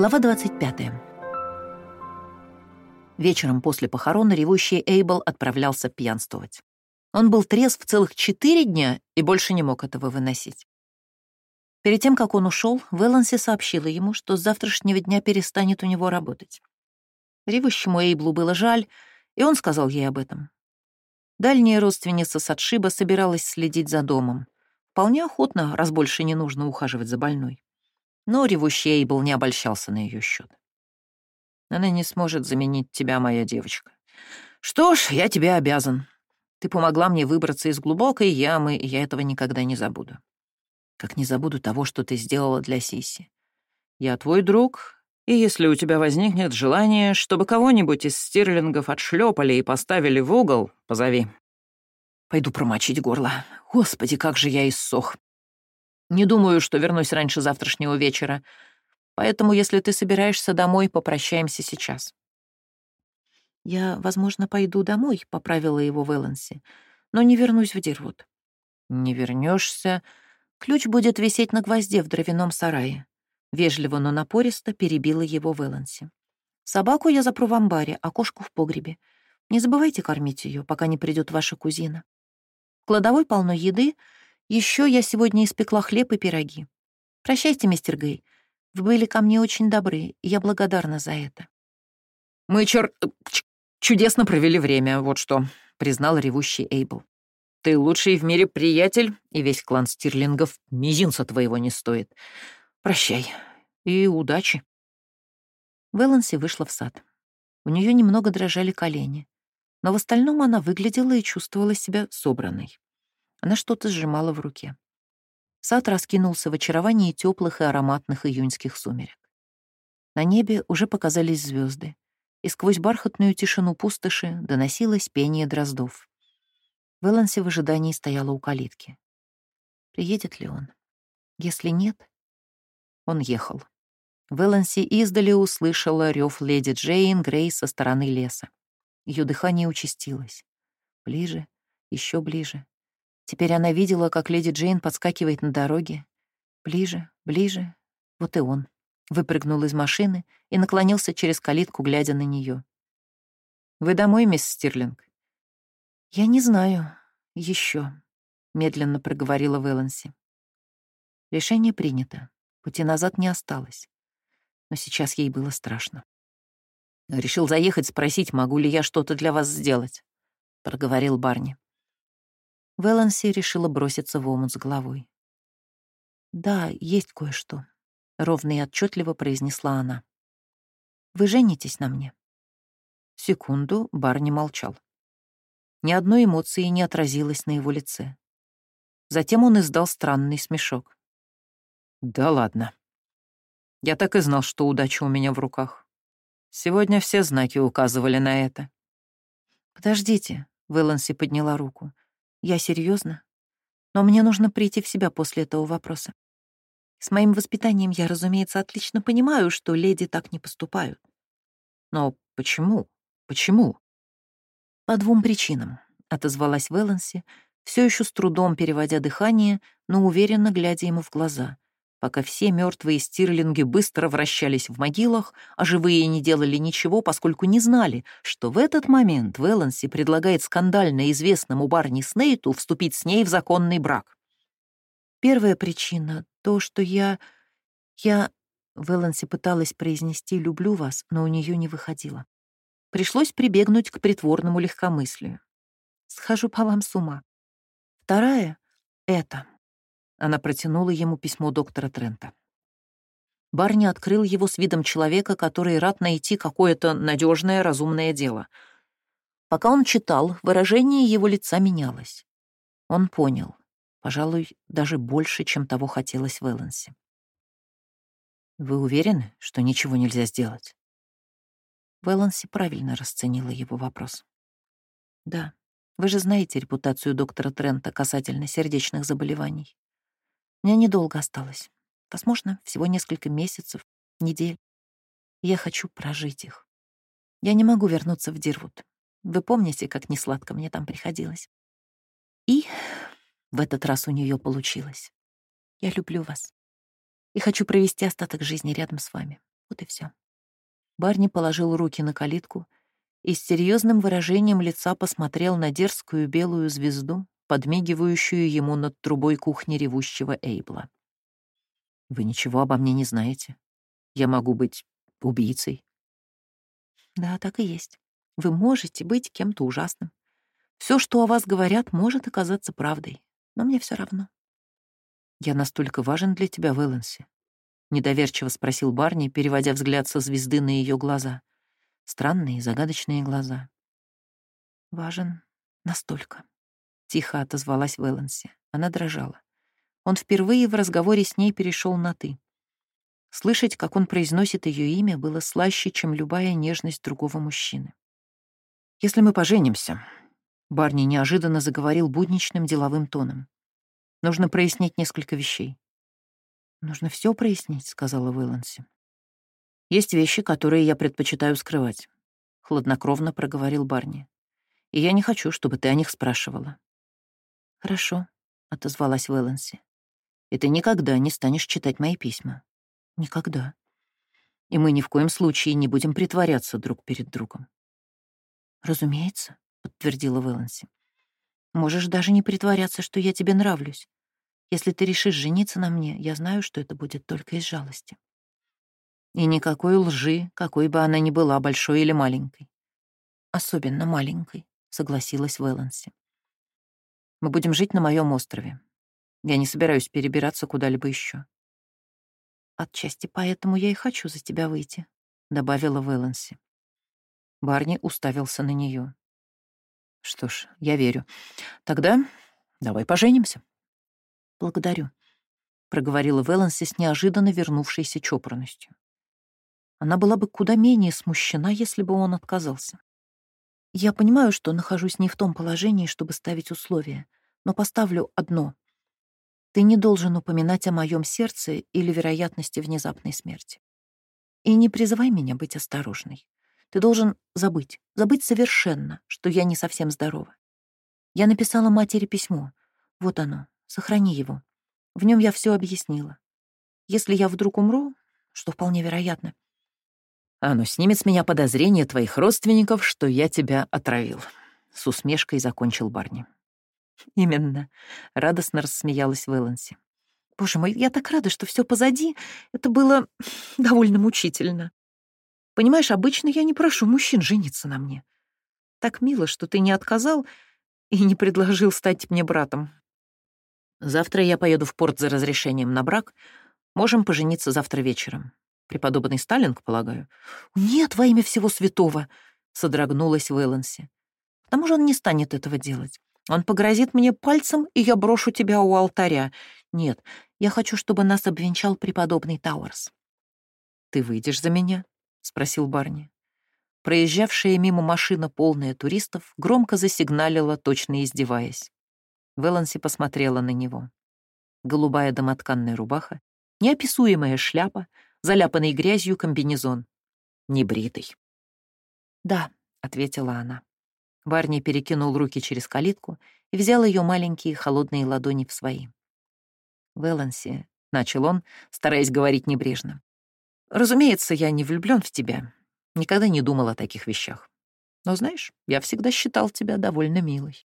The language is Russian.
Глава 25. Вечером после похорон ревущий Эйбл отправлялся пьянствовать. Он был трезв целых четыре дня и больше не мог этого выносить. Перед тем, как он ушел, Вэланси сообщила ему, что с завтрашнего дня перестанет у него работать. Ревущему Эйблу было жаль, и он сказал ей об этом. Дальняя родственница Садшиба собиралась следить за домом. Вполне охотно, раз больше не нужно ухаживать за больной. Но ревущий Эйбл не обольщался на ее счет. «Она не сможет заменить тебя, моя девочка. Что ж, я тебе обязан. Ты помогла мне выбраться из глубокой ямы, и я этого никогда не забуду. Как не забуду того, что ты сделала для Сиси. Я твой друг, и если у тебя возникнет желание, чтобы кого-нибудь из стирлингов отшлепали и поставили в угол, позови. Пойду промочить горло. Господи, как же я иссох. Не думаю, что вернусь раньше завтрашнего вечера. Поэтому, если ты собираешься домой, попрощаемся сейчас. «Я, возможно, пойду домой», — поправила его Вэланси, «но не вернусь в Дирвуд». «Не вернешься. Ключ будет висеть на гвозде в дровяном сарае». Вежливо, но напористо перебила его Вэланси. «Собаку я запру в амбаре, а кошку в погребе. Не забывайте кормить ее, пока не придет ваша кузина. В кладовой полно еды. Еще я сегодня испекла хлеб и пироги. Прощайте, мистер Гей. Вы были ко мне очень добры, и я благодарна за это». «Мы чер... «Чудесно провели время, вот что», — признал ревущий Эйбл. «Ты лучший в мире приятель, и весь клан Стирлингов мизинца твоего не стоит. Прощай и удачи». Вэланси вышла в сад. У нее немного дрожали колени, но в остальном она выглядела и чувствовала себя собранной. Она что-то сжимала в руке. Сад раскинулся в очаровании теплых и ароматных июньских сумерек. На небе уже показались звезды и сквозь бархатную тишину пустоши доносилось пение дроздов. Вэланси в ожидании стояла у калитки. Приедет ли он? Если нет... Он ехал. Вэланси издали услышала рев леди Джейн Грей со стороны леса. Ее дыхание участилось. Ближе, еще ближе. Теперь она видела, как леди Джейн подскакивает на дороге. Ближе, ближе. Вот и он выпрыгнул из машины и наклонился через калитку, глядя на нее. «Вы домой, мисс Стирлинг?» «Я не знаю. Еще», — медленно проговорила Вэланси. Решение принято. Пути назад не осталось. Но сейчас ей было страшно. «Решил заехать, спросить, могу ли я что-то для вас сделать», — проговорил Барни. Вэланси решила броситься в омут с головой. «Да, есть кое-что», ровно и отчетливо произнесла она. Вы женитесь на мне? Секунду Барни молчал. Ни одной эмоции не отразилось на его лице. Затем он издал странный смешок. «Да ладно. Я так и знал, что удача у меня в руках. Сегодня все знаки указывали на это». «Подождите», — Вэланси подняла руку. «Я серьезно? Но мне нужно прийти в себя после этого вопроса. С моим воспитанием я, разумеется, отлично понимаю, что леди так не поступают. Но почему? Почему? По двум причинам, — отозвалась Вэланси, все еще с трудом переводя дыхание, но уверенно глядя ему в глаза, пока все мертвые стирлинги быстро вращались в могилах, а живые не делали ничего, поскольку не знали, что в этот момент Вэланси предлагает скандально известному Барни Снейту вступить с ней в законный брак. Первая причина — то, что я... Я... Вэланси пыталась произнести «люблю вас», но у нее не выходило. Пришлось прибегнуть к притворному легкомыслию. Схожу по вам с ума. Вторая — это. Она протянула ему письмо доктора Трента. Барни открыл его с видом человека, который рад найти какое-то надежное, разумное дело. Пока он читал, выражение его лица менялось. Он понял. Пожалуй, даже больше, чем того хотелось Вэлансе. «Вы уверены, что ничего нельзя сделать?» Вэланси правильно расценила его вопрос. «Да, вы же знаете репутацию доктора Трента касательно сердечных заболеваний. Мне недолго осталось. Возможно, всего несколько месяцев, недель. Я хочу прожить их. Я не могу вернуться в Дирвуд. Вы помните, как несладко мне там приходилось? И в этот раз у нее получилось. Я люблю вас и хочу провести остаток жизни рядом с вами. Вот и все. Барни положил руки на калитку и с серьезным выражением лица посмотрел на дерзкую белую звезду, подмигивающую ему над трубой кухни ревущего Эйбла. «Вы ничего обо мне не знаете. Я могу быть убийцей». «Да, так и есть. Вы можете быть кем-то ужасным. Все, что о вас говорят, может оказаться правдой, но мне все равно». «Я настолько важен для тебя, Вэланси?» — недоверчиво спросил Барни, переводя взгляд со звезды на ее глаза. Странные, загадочные глаза. «Важен настолько», — тихо отозвалась Вэланси. Она дрожала. Он впервые в разговоре с ней перешел на «ты». Слышать, как он произносит ее имя, было слаще, чем любая нежность другого мужчины. «Если мы поженимся», — Барни неожиданно заговорил будничным деловым тоном, Нужно прояснить несколько вещей. «Нужно все прояснить», — сказала Вэланси. «Есть вещи, которые я предпочитаю скрывать», — хладнокровно проговорил Барни. «И я не хочу, чтобы ты о них спрашивала». «Хорошо», — отозвалась Вэланси. «И ты никогда не станешь читать мои письма». «Никогда». «И мы ни в коем случае не будем притворяться друг перед другом». «Разумеется», — подтвердила Вэланси. Можешь даже не притворяться, что я тебе нравлюсь. Если ты решишь жениться на мне, я знаю, что это будет только из жалости. И никакой лжи, какой бы она ни была, большой или маленькой. Особенно маленькой, согласилась Вэланси. Мы будем жить на моем острове. Я не собираюсь перебираться куда-либо еще. Отчасти поэтому я и хочу за тебя выйти, добавила Вэланси. Барни уставился на нее. Что ж, я верю. Тогда давай поженимся. Благодарю, проговорила Вэланси с неожиданно вернувшейся чопорностью. Она была бы куда менее смущена, если бы он отказался. Я понимаю, что нахожусь не в том положении, чтобы ставить условия, но поставлю одно. Ты не должен упоминать о моем сердце или вероятности внезапной смерти. И не призывай меня быть осторожной. Ты должен забыть, забыть совершенно, что я не совсем здорова. Я написала матери письмо. Вот оно, сохрани его. В нем я все объяснила. Если я вдруг умру, что вполне вероятно, оно снимет с меня подозрение твоих родственников, что я тебя отравил. С усмешкой закончил Барни. Именно. Радостно рассмеялась Вэланси. Боже мой, я так рада, что все позади. Это было довольно мучительно. Понимаешь, обычно я не прошу мужчин жениться на мне. Так мило, что ты не отказал и не предложил стать мне братом. Завтра я поеду в порт за разрешением на брак. Можем пожениться завтра вечером. Преподобный Сталинг, полагаю. Нет, во имя всего святого, содрогнулась Вэланси. К тому же он не станет этого делать. Он погрозит мне пальцем, и я брошу тебя у алтаря. Нет, я хочу, чтобы нас обвенчал преподобный Тауэрс. Ты выйдешь за меня? — спросил Барни. Проезжавшая мимо машина, полная туристов, громко засигналила, точно издеваясь. Веланси посмотрела на него. Голубая домотканная рубаха, неописуемая шляпа, заляпанный грязью комбинезон. Небритый. «Да», — ответила она. Барни перекинул руки через калитку и взял ее маленькие холодные ладони в свои. «Веланси», — начал он, стараясь говорить небрежно, Разумеется, я не влюблен в тебя. Никогда не думал о таких вещах. Но знаешь, я всегда считал тебя довольно милой.